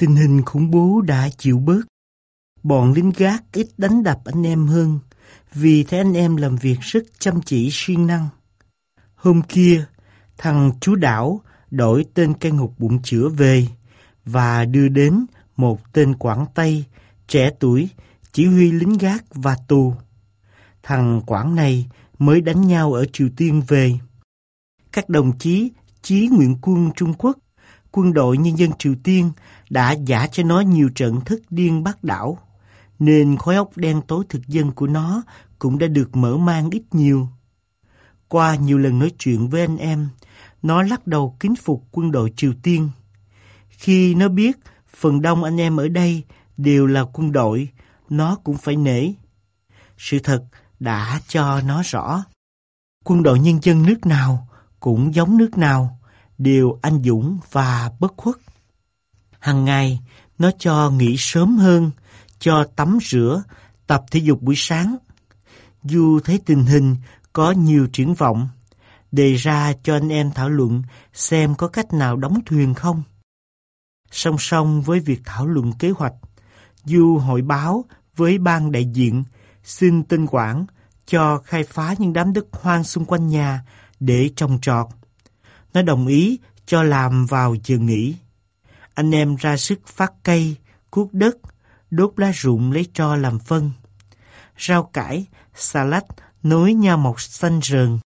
Tình hình khủng bố đã chịu bớt. Bọn lính gác ít đánh đập anh em hơn vì thấy anh em làm việc rất chăm chỉ siêng năng. Hôm kia, thằng chú đảo đổi tên cây ngục bụng chữa về và đưa đến một tên Quảng Tây trẻ tuổi chỉ huy lính gác và tù. Thằng Quảng này mới đánh nhau ở Triều Tiên về. Các đồng chí Chí Nguyện quân Trung Quốc, quân đội nhân dân Triều Tiên đã giả cho nó nhiều trận thức điên bắt đảo, nên khối óc đen tối thực dân của nó cũng đã được mở mang ít nhiều. Qua nhiều lần nói chuyện với anh em, nó lắc đầu kính phục quân đội Triều Tiên. Khi nó biết phần đông anh em ở đây đều là quân đội, nó cũng phải nể. Sự thật đã cho nó rõ. Quân đội nhân dân nước nào cũng giống nước nào, đều anh dũng và bất khuất. Hằng ngày, nó cho nghỉ sớm hơn, cho tắm rửa, tập thể dục buổi sáng. Dù thấy tình hình có nhiều triển vọng, đề ra cho anh em thảo luận xem có cách nào đóng thuyền không. Song song với việc thảo luận kế hoạch, Du hội báo với ban đại diện xin tinh quản cho khai phá những đám đất hoang xung quanh nhà để trồng trọt. Nó đồng ý cho làm vào giờ nghỉ. Anh em ra sức phát cây, cuốc đất, đốt lá rụng lấy tro làm phân. Rau cải, xà lách nối nhau mọc xanh rờn.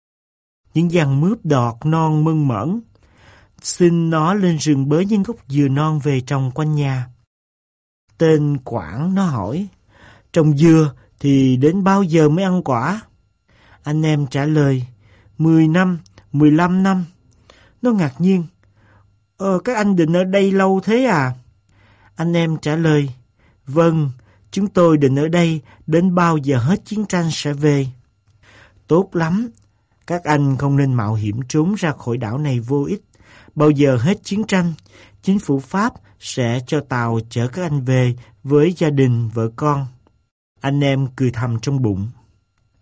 Những dàn mướp đọt non mơn mởn. Xin nó lên rừng bới những gốc dừa non về trồng quanh nhà. Tên Quảng nó hỏi, trồng dừa thì đến bao giờ mới ăn quả? Anh em trả lời, 10 năm, 15 năm. Nó ngạc nhiên, Ờ, các anh định ở đây lâu thế à? Anh em trả lời, vâng, chúng tôi định ở đây đến bao giờ hết chiến tranh sẽ về. Tốt lắm, các anh không nên mạo hiểm trốn ra khỏi đảo này vô ích. Bao giờ hết chiến tranh, chính phủ Pháp sẽ cho tàu chở các anh về với gia đình, vợ con. Anh em cười thầm trong bụng.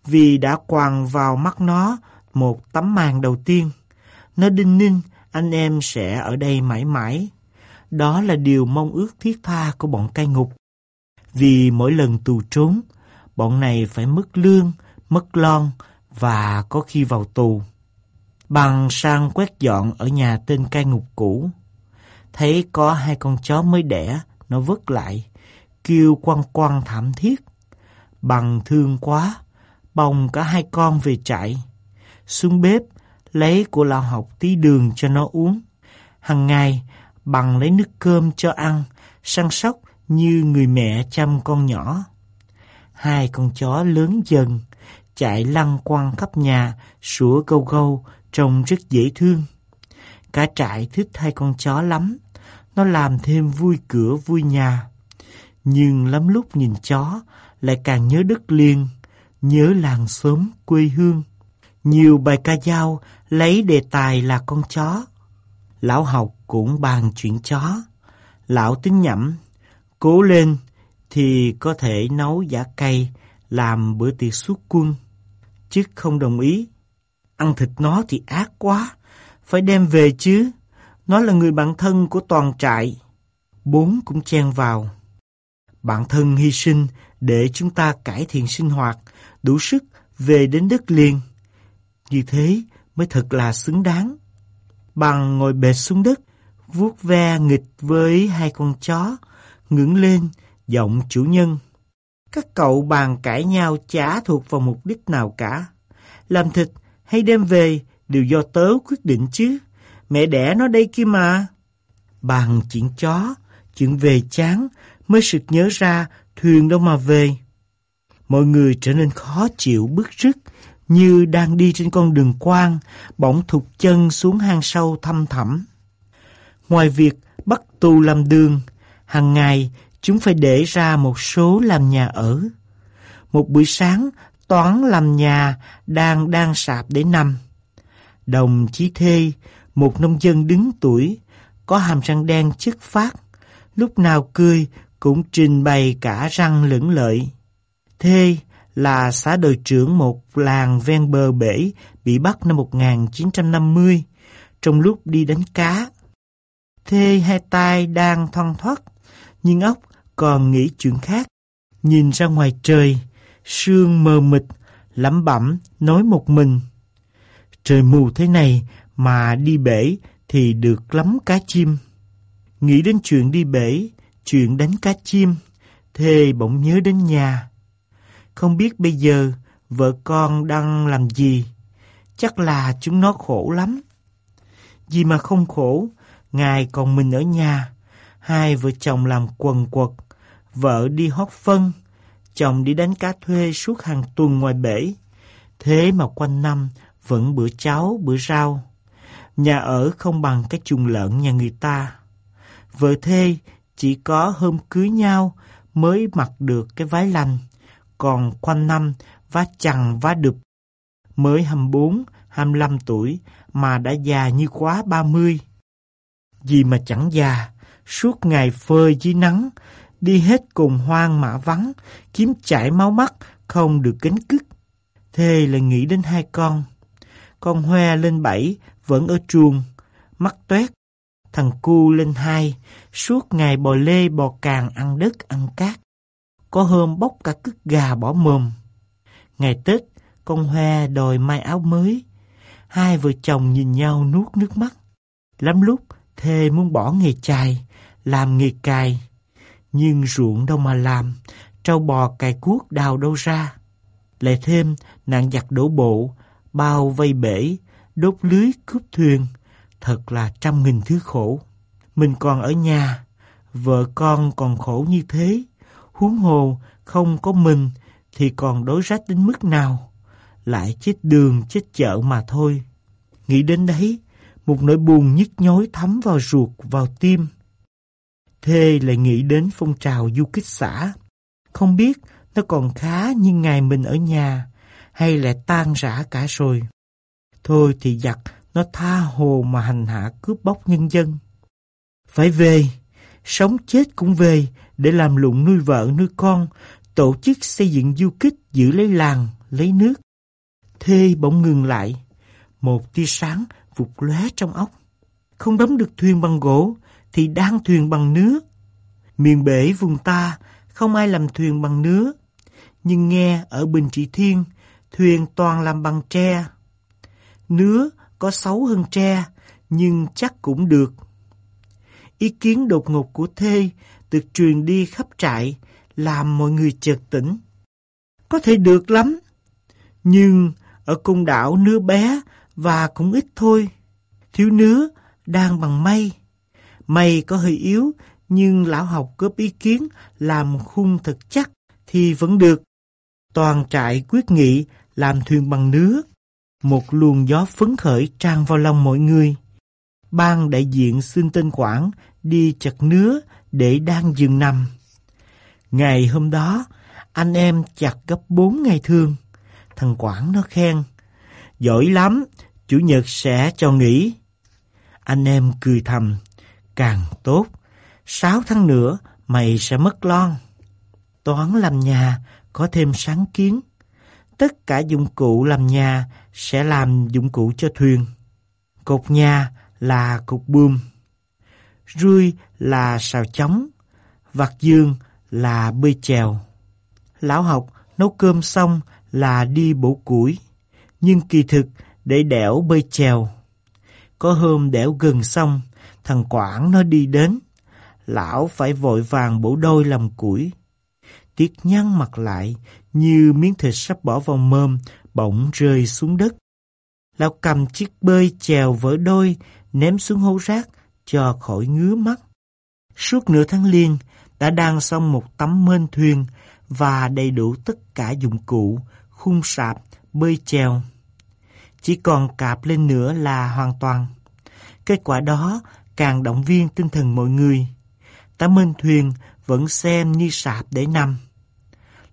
Vì đã quàng vào mắt nó một tấm màn đầu tiên. Nó đinh ninh anh em sẽ ở đây mãi mãi. Đó là điều mong ước thiết tha của bọn cai ngục. Vì mỗi lần tù trốn, bọn này phải mất lương, mất lon và có khi vào tù. Bằng sang quét dọn ở nhà tên cai ngục cũ. Thấy có hai con chó mới đẻ, nó vứt lại, kêu quăng quăng thảm thiết. Bằng thương quá, bồng cả hai con về trại. Xuống bếp, lấy của lão học tí đường cho nó uống. Hằng ngày, bằng lấy nước cơm cho ăn, săn sóc như người mẹ chăm con nhỏ. Hai con chó lớn dần, chạy lăn quăng khắp nhà, sủa gâu gâu, trông rất dễ thương. Cả trại thích hai con chó lắm, nó làm thêm vui cửa vui nhà. Nhưng lắm lúc nhìn chó, lại càng nhớ đất liền, nhớ làng xóm quê hương. Nhiều bài ca dao lấy đề tài là con chó. Lão học cũng bàn chuyện chó. Lão tính nhẩm, cố lên thì có thể nấu giả cây làm bữa tiệc xuất quân. Chứ không đồng ý. Ăn thịt nó thì ác quá, phải đem về chứ. Nó là người bạn thân của toàn trại. Bốn cũng chen vào. Bạn thân hy sinh để chúng ta cải thiện sinh hoạt, đủ sức về đến đất liền. Như thế mới thật là xứng đáng. Bằng ngồi bệt xuống đất, vuốt ve nghịch với hai con chó, ngẩng lên, giọng chủ nhân. Các cậu bàn cãi nhau chả thuộc vào mục đích nào cả. Làm thịt hay đem về đều do tớ quyết định chứ. Mẹ đẻ nó đây kia mà. Bàn chuyện chó, chuyện về chán, mới sực nhớ ra thuyền đâu mà về. Mọi người trở nên khó chịu bức rứt như đang đi trên con đường quang, bỗng thụt chân xuống hang sâu thăm thẳm. Ngoài việc bắt tù làm đường, hàng ngày chúng phải để ra một số làm nhà ở. Một buổi sáng, toán làm nhà đang đang sạp để nằm. Đồng chí Thê, một nông dân đứng tuổi, có hàm răng đen chất phát, lúc nào cười cũng trình bày cả răng lưỡng lợi. Thê là xã đội trưởng một làng ven bờ bể bị bắt năm 1950 trong lúc đi đánh cá. Thê hai tay đang thoăn thoắt, Nhưng ốc còn nghĩ chuyện khác. Nhìn ra ngoài trời, sương mờ mịt, lẩm bẩm nói một mình. Trời mù thế này mà đi bể thì được lắm cá chim. Nghĩ đến chuyện đi bể, chuyện đánh cá chim, Thê bỗng nhớ đến nhà. Không biết bây giờ vợ con đang làm gì, chắc là chúng nó khổ lắm. Gì mà không khổ, ngài còn mình ở nhà, hai vợ chồng làm quần quật, vợ đi hót phân, chồng đi đánh cá thuê suốt hàng tuần ngoài bể. Thế mà quanh năm vẫn bữa cháo, bữa rau. Nhà ở không bằng cái chuồng lợn nhà người ta. Vợ thê chỉ có hôm cưới nhau mới mặc được cái váy lành, còn quanh năm vá chằn vá đực. Mới 24, 25 tuổi mà đã già như quá 30. Gì mà chẳng già, suốt ngày phơi dưới nắng, đi hết cùng hoang mã vắng, kiếm chảy máu mắt, không được cánh cức. Thề là nghĩ đến hai con. Con hoa lên bảy, vẫn ở chuồng, mắt tuét. Thằng cu lên hai, suốt ngày bò lê bò càng ăn đất ăn cát. Có hôm bốc cả cứt gà bỏ mồm. Ngày Tết, con Hoa đòi may áo mới. Hai vợ chồng nhìn nhau nuốt nước mắt. Lắm lúc, thề muốn bỏ nghề chài, làm nghề cài. Nhưng ruộng đâu mà làm, trâu bò cài cuốc đào đâu ra. Lại thêm, nạn giặc đổ bộ, bao vây bể, đốt lưới cướp thuyền, thật là trăm nghìn thứ khổ. Mình còn ở nhà, vợ con còn khổ như thế, huống hồ không có mình thì còn đối rách đến mức nào, lại chết đường chết chợ mà thôi. Nghĩ đến đấy, một nỗi buồn nhức nhối thấm vào ruột, vào tim. Thê lại nghĩ đến phong trào du kích xã. Không biết nó còn khá như ngày mình ở nhà, hay lại tan rã cả rồi. Thôi thì giặc, nó tha hồ mà hành hạ cướp bóc nhân dân. Phải về, sống chết cũng về để làm lụng nuôi vợ nuôi con, tổ chức xây dựng du kích giữ lấy làng, lấy nước. Thê bỗng ngừng lại, một tia sáng vụt lóe trong óc. Không đóng được thuyền bằng gỗ thì đang thuyền bằng nứa. Miền bể vùng ta không ai làm thuyền bằng nứa. Nhưng nghe ở Bình Trị Thiên, thuyền toàn làm bằng tre. Nứa có xấu hơn tre, nhưng chắc cũng được. Ý kiến đột ngột của Thê được truyền đi khắp trại, làm mọi người chợt tỉnh. Có thể được lắm, nhưng ở cung đảo nứa bé và cũng ít thôi. Thiếu nứa đang bằng mây. Mây có hơi yếu, nhưng lão học góp ý kiến làm khung thật chắc thì vẫn được. Toàn trại quyết nghị làm thuyền bằng nứa. Một luồng gió phấn khởi tràn vào lòng mọi người. Ban đại diện xin tên Quảng đi chặt nứa để đang dừng nằm. Ngày hôm đó, anh em chặt gấp bốn ngày thương. Thằng Quảng nó khen. Giỏi lắm, Chủ nhật sẽ cho nghỉ. Anh em cười thầm. Càng tốt. Sáu tháng nữa mày sẽ mất lon. Toán làm nhà có thêm sáng kiến. Tất cả dụng cụ làm nhà sẽ làm dụng cụ cho thuyền. Cột nhà là cột buồm. Rươi là xào chóng. Vặt dương là bơi chèo. Lão học nấu cơm xong là đi bổ củi. Nhưng kỳ thực để đẻo bơi chèo. Có hôm đẻo gần xong, thằng Quảng nó đi đến. Lão phải vội vàng bổ đôi làm củi. Tiết nhăn mặt lại, như miếng thịt sắp bỏ vào mơm, bỗng rơi xuống đất. Lão cầm chiếc bơi chèo vỡ đôi, ném xuống hố rác, cho khỏi ngứa mắt. Suốt nửa tháng liên, đã đan xong một tấm mên thuyền và đầy đủ tất cả dụng cụ, khung sạp, bơi chèo. Chỉ còn cạp lên nữa là hoàn toàn. Kết quả đó càng động viên tinh thần mọi người. Tấm mên thuyền vẫn xem như sạp để nằm.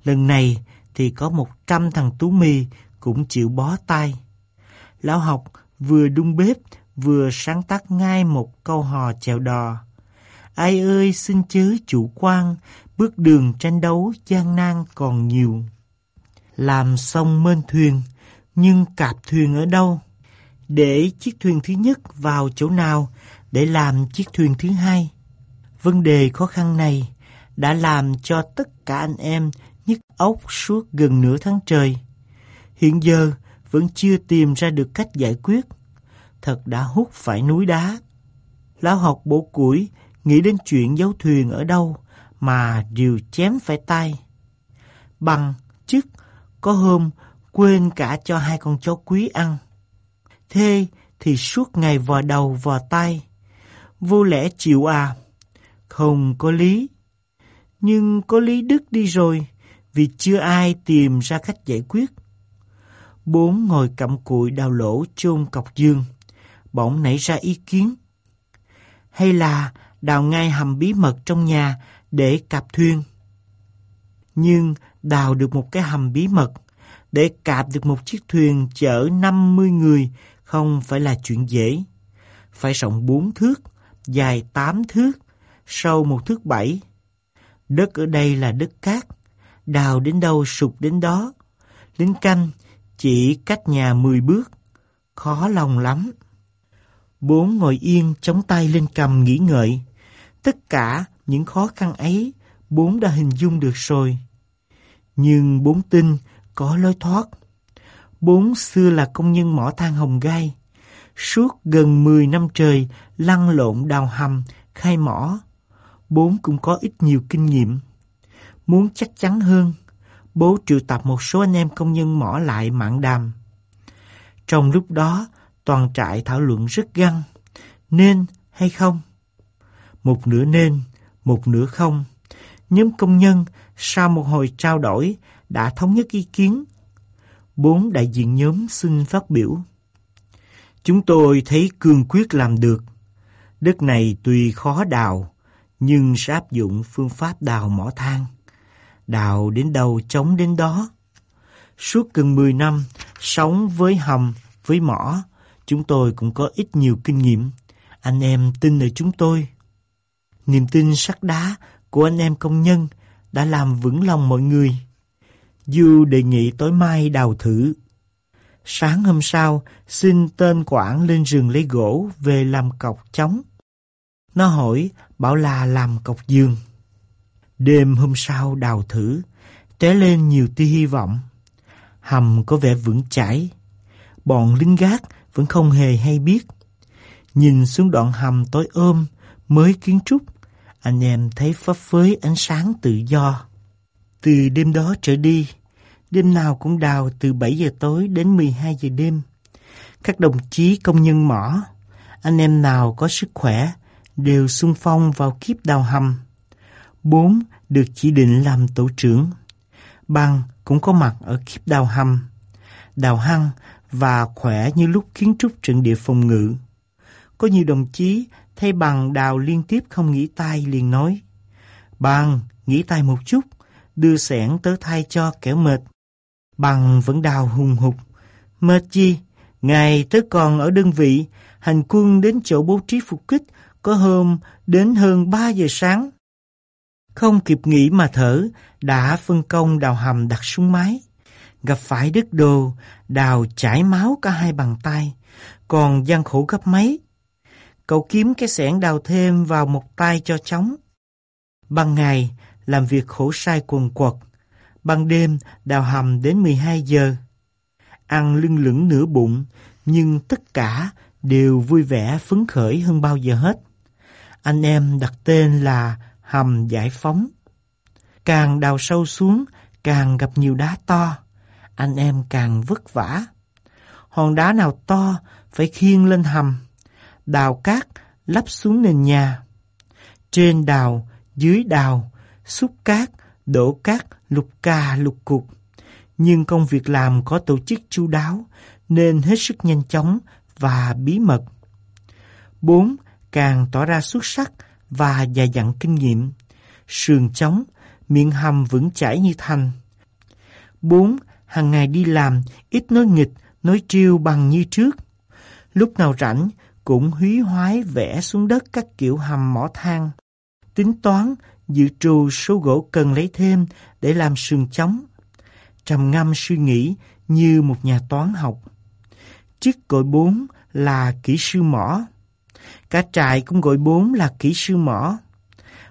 Lần này thì có một trăm thằng tú mì cũng chịu bó tay. Lão học vừa đun bếp vừa sáng tác ngay một câu hò chèo đò. Ai ơi xin chớ chủ quan, bước đường tranh đấu gian nan còn nhiều. Làm xong mên thuyền, nhưng cạp thuyền ở đâu? Để chiếc thuyền thứ nhất vào chỗ nào để làm chiếc thuyền thứ hai? Vấn đề khó khăn này đã làm cho tất cả anh em nhức óc suốt gần nửa tháng trời. Hiện giờ vẫn chưa tìm ra được cách giải quyết. Thật đã hút phải núi đá. Lão học bổ củi nghĩ đến chuyện giấu thuyền ở đâu mà điều chém phải tay. Bằng, chức, có hôm quên cả cho hai con chó quý ăn. Thê thì suốt ngày vò đầu vò tay. Vô lẽ chịu à? Không có lý. Nhưng có lý đức đi rồi vì chưa ai tìm ra cách giải quyết. Bốn ngồi cặm cụi đào lỗ chôn cọc dương. Bỗng nảy ra ý kiến. Hay là đào ngay hầm bí mật trong nhà để cạp thuyền. Nhưng đào được một cái hầm bí mật để cạp được một chiếc thuyền chở 50 người không phải là chuyện dễ. Phải rộng 4 thước, dài 8 thước, sâu một thước 7. Đất ở đây là đất cát, đào đến đâu sụp đến đó. Lính canh chỉ cách nhà 10 bước, khó lòng lắm. Bốn ngồi yên chống tay lên cầm nghĩ ngợi. Tất cả những khó khăn ấy, bốn đã hình dung được rồi. Nhưng bốn tin có lối thoát. Bốn xưa là công nhân mỏ than hồng gai. Suốt gần 10 năm trời lăn lộn đào hầm, khai mỏ. Bốn cũng có ít nhiều kinh nghiệm. Muốn chắc chắn hơn, bố triệu tập một số anh em công nhân mỏ lại mạng đàm. Trong lúc đó, toàn trại thảo luận rất găng. Nên hay không? Một nửa nên, một nửa không. Nhóm công nhân sau một hồi trao đổi đã thống nhất ý kiến. Bốn đại diện nhóm xin phát biểu. Chúng tôi thấy cương quyết làm được. Đất này tuy khó đào, nhưng sẽ áp dụng phương pháp đào mỏ than. Đào đến đâu chống đến đó. Suốt gần 10 năm, sống với hầm, với mỏ, chúng tôi cũng có ít nhiều kinh nghiệm. Anh em tin ở chúng tôi. Niềm tin sắt đá của anh em công nhân đã làm vững lòng mọi người. Du đề nghị tối mai đào thử. Sáng hôm sau, xin tên quản lên rừng lấy gỗ về làm cọc chống. Nó hỏi, bảo là làm cọc giường. Đêm hôm sau đào thử, té lên nhiều tia hy vọng. Hầm có vẻ vững chãi. Bọn lính gác vẫn không hề hay biết. Nhìn xuống đoạn hầm tối ôm, mới kiến trúc, anh em thấy phấp phới ánh sáng tự do. Từ đêm đó trở đi, đêm nào cũng đào từ 7 giờ tối đến 12 giờ đêm. Các đồng chí công nhân mỏ, anh em nào có sức khỏe đều xung phong vào kiếp đào hầm. Bốn được chỉ định làm tổ trưởng. Băng cũng có mặt ở kiếp đào hầm. Đào hăng và khỏe như lúc kiến trúc trận địa phòng ngự. Có nhiều đồng chí thay bằng đào liên tiếp không nghỉ tay liền nói. Bằng, nghỉ tay một chút, đưa sẻn tới thay cho kẻ mệt. Bằng vẫn đào hùng hục. Mệt chi? Ngày tới còn ở đơn vị, hành quân đến chỗ bố trí phục kích, có hôm đến hơn 3 giờ sáng. Không kịp nghỉ mà thở, đã phân công đào hầm đặt xuống máy. Gặp phải đứt đồ, đào chảy máu cả hai bàn tay, còn gian khổ gấp mấy. Cậu kiếm cái xẻng đào thêm vào một tay cho chóng. Ban ngày, làm việc khổ sai quần quật. Ban đêm, đào hầm đến 12 giờ. Ăn lưng lửng nửa bụng, nhưng tất cả đều vui vẻ phấn khởi hơn bao giờ hết. Anh em đặt tên là hầm giải phóng. Càng đào sâu xuống, càng gặp nhiều đá to. Anh em càng vất vả. Hòn đá nào to phải khiêng lên hầm đào cát lắp xuống nền nhà. Trên đào, dưới đào, xúc cát, đổ cát, lục ca, lục cục. Nhưng công việc làm có tổ chức chu đáo nên hết sức nhanh chóng và bí mật. 4. Càng tỏ ra xuất sắc và dày dặn kinh nghiệm. Sườn chống, miệng hầm vững chãi như thành. 4. Hàng ngày đi làm, ít nói nghịch, nói triêu bằng như trước. Lúc nào rảnh, cũng húy hoái vẽ xuống đất các kiểu hầm mỏ than, tính toán dự trù số gỗ cần lấy thêm để làm sườn chống. Trầm ngâm suy nghĩ như một nhà toán học. chiếc gọi bốn là kỹ sư mỏ. Cả trại cũng gọi bốn là kỹ sư mỏ.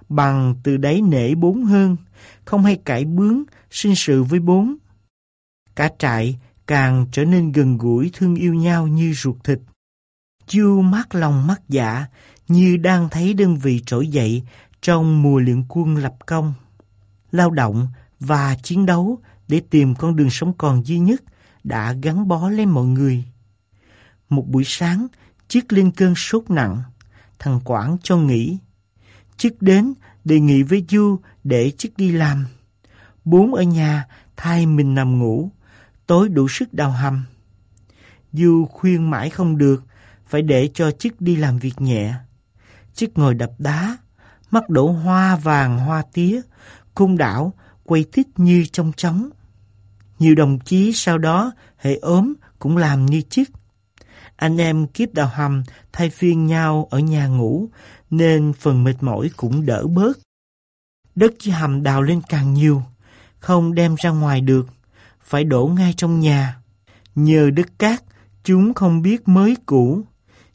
Bằng từ đấy nể bốn hơn, không hay cãi bướng, sinh sự với bốn. Cả trại càng trở nên gần gũi thương yêu nhau như ruột thịt. Chu mắt lòng mắt dạ, như đang thấy đơn vị trỗi dậy trong mùa luyện quân lập công. Lao động và chiến đấu để tìm con đường sống còn duy nhất đã gắn bó lên mọi người. Một buổi sáng, Chiếc lên cơn sốt nặng, thằng Quảng cho nghỉ. Chiếc đến đề nghị với Du để chiếc đi làm. Bốn ở nhà thay mình nằm ngủ, tối đủ sức đào hầm. Du khuyên mãi không được, phải để cho chiếc đi làm việc nhẹ. Chiếc ngồi đập đá, mắt đổ hoa vàng hoa tía, cung đảo quay tít như trong trống. Nhiều đồng chí sau đó hệ ốm cũng làm như chiếc. Anh em kiếp đào hầm thay phiên nhau ở nhà ngủ, nên phần mệt mỏi cũng đỡ bớt. Đất dưới hầm đào lên càng nhiều, không đem ra ngoài được, phải đổ ngay trong nhà. Nhờ đất cát, chúng không biết mới cũ,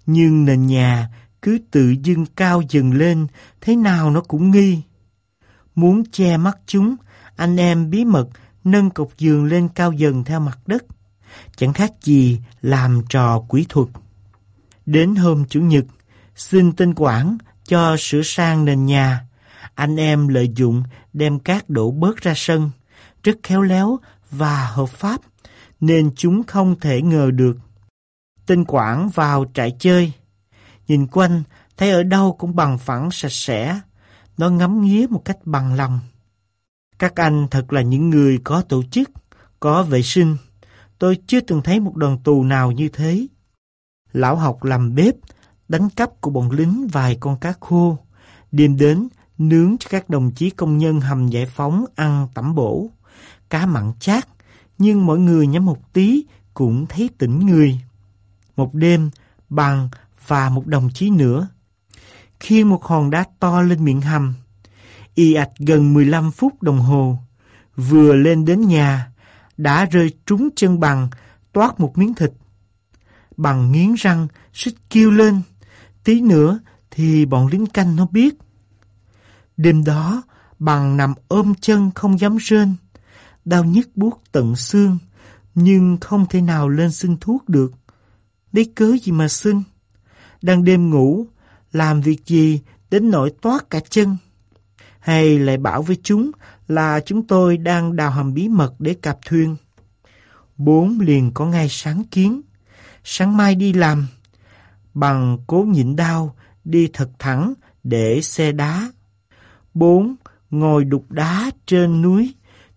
nhưng nền nhà cứ tự dưng cao dần lên, thế nào nó cũng nghi. Muốn che mắt chúng, anh em bí mật nâng cột giường lên cao dần theo mặt đất chẳng khác gì làm trò quỷ thuật. Đến hôm Chủ nhật, xin tên quản cho sửa sang nền nhà. Anh em lợi dụng đem cát đổ bớt ra sân, rất khéo léo và hợp pháp, nên chúng không thể ngờ được. Tên quản vào trại chơi, nhìn quanh thấy ở đâu cũng bằng phẳng sạch sẽ, nó ngắm nghía một cách bằng lòng. Các anh thật là những người có tổ chức, có vệ sinh, Tôi chưa từng thấy một đoàn tù nào như thế. Lão học làm bếp, đánh cắp của bọn lính vài con cá khô, đêm đến nướng cho các đồng chí công nhân hầm giải phóng ăn tẩm bổ. Cá mặn chát, nhưng mỗi người nhắm một tí cũng thấy tỉnh người. Một đêm, bằng và một đồng chí nữa. Khi một hòn đá to lên miệng hầm, y ạch gần 15 phút đồng hồ, vừa lên đến nhà, đã rơi trúng chân bằng, toát một miếng thịt. Bằng nghiến răng, xích kêu lên. Tí nữa thì bọn lính canh nó biết. Đêm đó, bằng nằm ôm chân không dám rên. Đau nhức buốt tận xương, nhưng không thể nào lên xin thuốc được. Lấy cớ gì mà xin? Đang đêm ngủ, làm việc gì đến nỗi toát cả chân? Hay lại bảo với chúng là chúng tôi đang đào hầm bí mật để cạp thuyền. Bốn liền có ngay sáng kiến. Sáng mai đi làm, bằng cố nhịn đau, đi thật thẳng để xe đá. Bốn ngồi đục đá trên núi,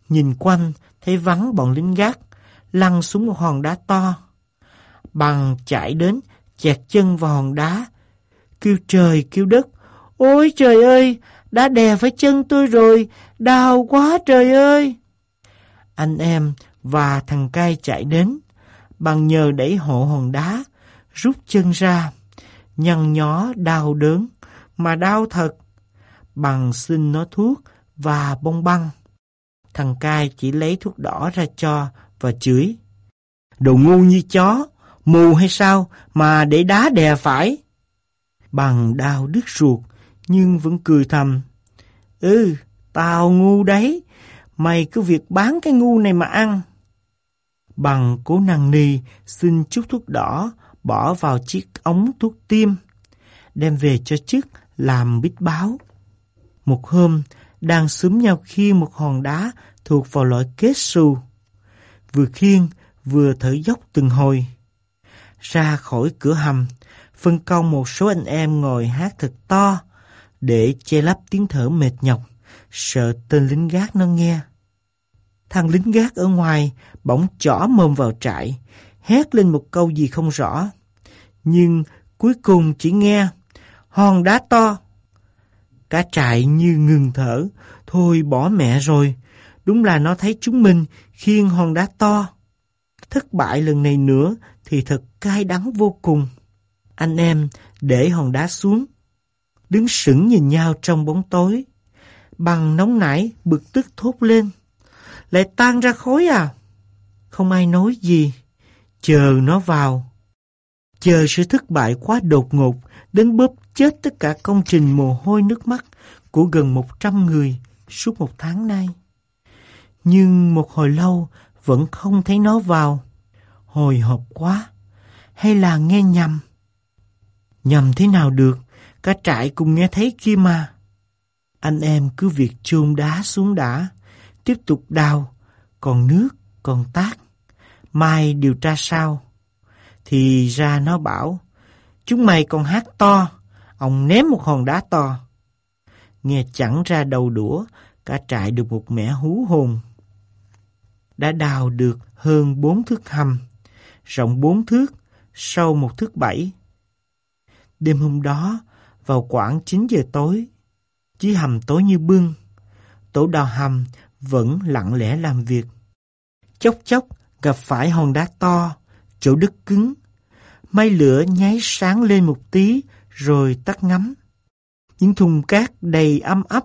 nhìn quanh thấy vắng bọn lính gác, lăn xuống một hòn đá to. Bằng chạy đến, chẹt chân vào hòn đá, kêu trời kêu đất. Ôi trời ơi, đã đè phải chân tôi rồi, đau quá trời ơi. Anh em và thằng cai chạy đến, bằng nhờ đẩy hộ hòn đá, rút chân ra, nhăn nhó đau đớn, mà đau thật. Bằng xin nó thuốc và bông băng. Thằng cai chỉ lấy thuốc đỏ ra cho và chửi. Đồ ngu như chó, mù hay sao mà để đá đè phải. Bằng đau đứt ruột, nhưng vẫn cười thầm. Ừ, tao ngu đấy, mày cứ việc bán cái ngu này mà ăn. Bằng cố năng nì xin chút thuốc đỏ bỏ vào chiếc ống thuốc tiêm, đem về cho chức làm bít báo. Một hôm, đang xúm nhau khi một hòn đá thuộc vào loại kết xù. Vừa khiêng, vừa thở dốc từng hồi. Ra khỏi cửa hầm, phân công một số anh em ngồi hát thật to, để che lấp tiếng thở mệt nhọc, sợ tên lính gác nó nghe. Thằng lính gác ở ngoài bỗng chỏ mồm vào trại, hét lên một câu gì không rõ. Nhưng cuối cùng chỉ nghe, hòn đá to. Cả trại như ngừng thở, thôi bỏ mẹ rồi. Đúng là nó thấy chúng mình khiêng hòn đá to. Thất bại lần này nữa thì thật cay đắng vô cùng. Anh em để hòn đá xuống, đứng sững nhìn nhau trong bóng tối. Bằng nóng nảy, bực tức thốt lên. Lại tan ra khối à? Không ai nói gì. Chờ nó vào. Chờ sự thất bại quá đột ngột, đến bóp chết tất cả công trình mồ hôi nước mắt của gần 100 người suốt một tháng nay. Nhưng một hồi lâu vẫn không thấy nó vào. Hồi hộp quá, hay là nghe nhầm? Nhầm thế nào được, cả trại cùng nghe thấy kia mà. Anh em cứ việc chôn đá xuống đã, tiếp tục đào, còn nước, còn tác. Mai điều tra sao? Thì ra nó bảo, chúng mày còn hát to, ông ném một hòn đá to. Nghe chẳng ra đầu đũa, cả trại được một mẻ hú hồn. Đã đào được hơn bốn thước hầm, rộng bốn thước, sâu một thước bảy. Đêm hôm đó, vào khoảng 9 giờ tối, chí hầm tối như bưng, tổ đào hầm vẫn lặng lẽ làm việc. Chốc chốc gặp phải hòn đá to, chỗ đất cứng. máy lửa nháy sáng lên một tí rồi tắt ngắm. Những thùng cát đầy âm ấp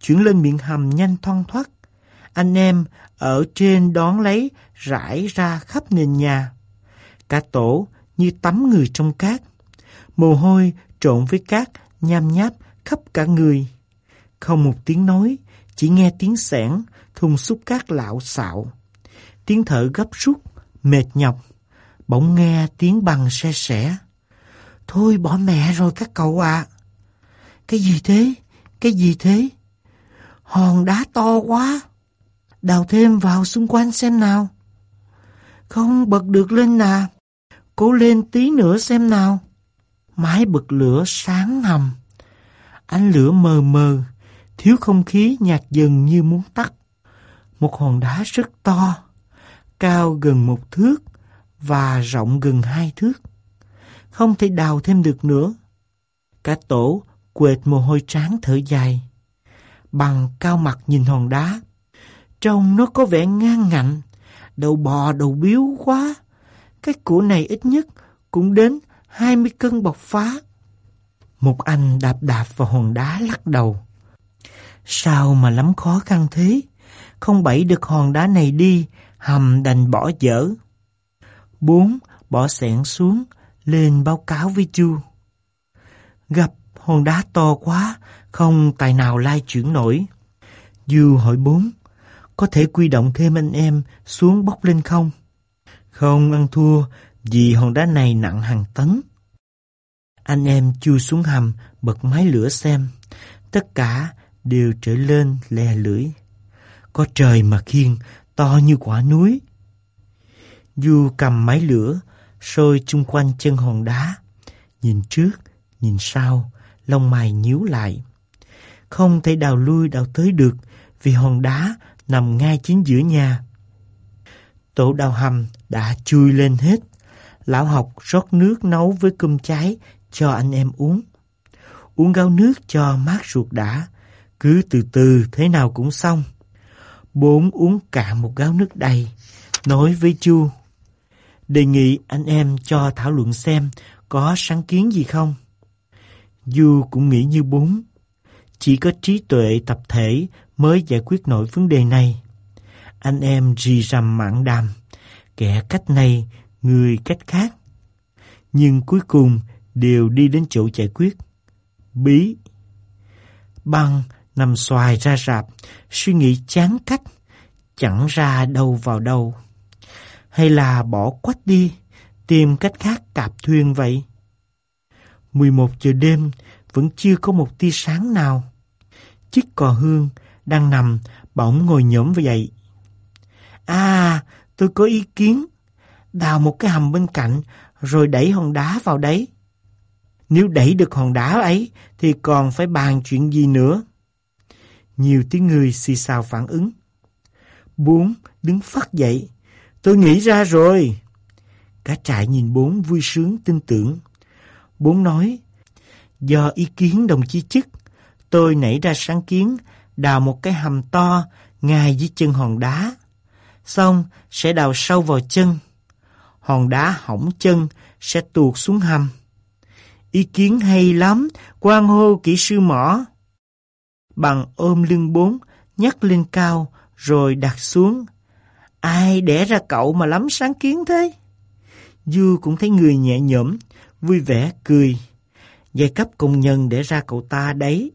chuyển lên miệng hầm nhanh thoăn thoắt. Anh em ở trên đón lấy rải ra khắp nền nhà. Cả tổ như tắm người trong cát. Mồ hôi trộn với cát nham nháp khắp cả người. Không một tiếng nói, chỉ nghe tiếng sẻn, thùng xúc cát lạo xạo. Tiếng thở gấp rút, mệt nhọc. Bỗng nghe tiếng bằng xe sẻ. Thôi bỏ mẹ rồi các cậu ạ. Cái gì thế? Cái gì thế? Hòn đá to quá. Đào thêm vào xung quanh xem nào. Không bật được lên nào. Cố lên tí nữa xem nào. Mái bật lửa sáng hầm. Ánh lửa mờ mờ, thiếu không khí nhạt dần như muốn tắt. Một hòn đá rất to, cao gần một thước và rộng gần hai thước. Không thể đào thêm được nữa. Cả tổ quệt mồ hôi tráng thở dài. Bằng cao mặt nhìn hòn đá. Trông nó có vẻ ngang ngạnh, đầu bò đầu biếu quá. Cái củ này ít nhất cũng đến 20 cân bọc phá. Một anh đạp đạp vào hòn đá lắc đầu. Sao mà lắm khó khăn thế? Không bẫy được hòn đá này đi, hầm đành bỏ dở. Bốn, bỏ sẹn xuống, lên báo cáo với Chu. Gặp hòn đá to quá, không tài nào lai chuyển nổi. Du hỏi bốn, có thể quy động thêm anh em xuống bốc lên không? Không ăn thua, vì hòn đá này nặng hàng tấn. Anh em chui xuống hầm, bật máy lửa xem. Tất cả đều trở lên lè lưỡi. Có trời mà khiên, to như quả núi. Du cầm máy lửa, sôi chung quanh chân hòn đá. Nhìn trước, nhìn sau, lông mày nhíu lại. Không thể đào lui đào tới được vì hòn đá nằm ngay chính giữa nhà. Tổ đào hầm đã chui lên hết. Lão học rót nước nấu với cơm cháy cho anh em uống. Uống gáo nước cho mát ruột đã, cứ từ từ thế nào cũng xong. Bốn uống cả một gáo nước đầy, nói với Chu. Đề nghị anh em cho thảo luận xem có sáng kiến gì không. Du cũng nghĩ như bốn. Chỉ có trí tuệ tập thể mới giải quyết nổi vấn đề này. Anh em rì rầm mạn đàm, kẻ cách này, người cách khác. Nhưng cuối cùng đều đi đến chỗ giải quyết. Bí. Băng nằm xoài ra rạp, suy nghĩ chán cách, chẳng ra đâu vào đâu. Hay là bỏ quách đi, tìm cách khác cạp thuyền vậy? 11 giờ đêm, vẫn chưa có một tia sáng nào. Chiếc cò hương đang nằm bỗng ngồi nhổm dậy. À, tôi có ý kiến. Đào một cái hầm bên cạnh rồi đẩy hòn đá vào đấy. Nếu đẩy được hòn đá ấy thì còn phải bàn chuyện gì nữa. Nhiều tiếng người xì xào phản ứng. Bốn đứng phát dậy. Tôi nghĩ ra rồi. Cả trại nhìn bốn vui sướng tin tưởng. Bốn nói, do ý kiến đồng chí chức, tôi nảy ra sáng kiến đào một cái hầm to ngay dưới chân hòn đá. Xong sẽ đào sâu vào chân. Hòn đá hỏng chân sẽ tuột xuống hầm. Ý kiến hay lắm, quan hô kỹ sư mỏ. Bằng ôm lưng bốn, nhắc lên cao, rồi đặt xuống. Ai đẻ ra cậu mà lắm sáng kiến thế? Du cũng thấy người nhẹ nhõm, vui vẻ cười. Giai cấp công nhân để ra cậu ta đấy.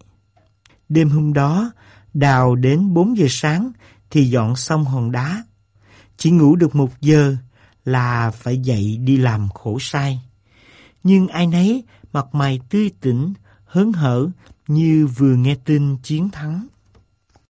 Đêm hôm đó, đào đến 4 giờ sáng thì dọn xong hòn đá. Chỉ ngủ được một giờ là phải dậy đi làm khổ sai. Nhưng ai nấy mặt mày tươi tỉnh, hớn hở như vừa nghe tin chiến thắng.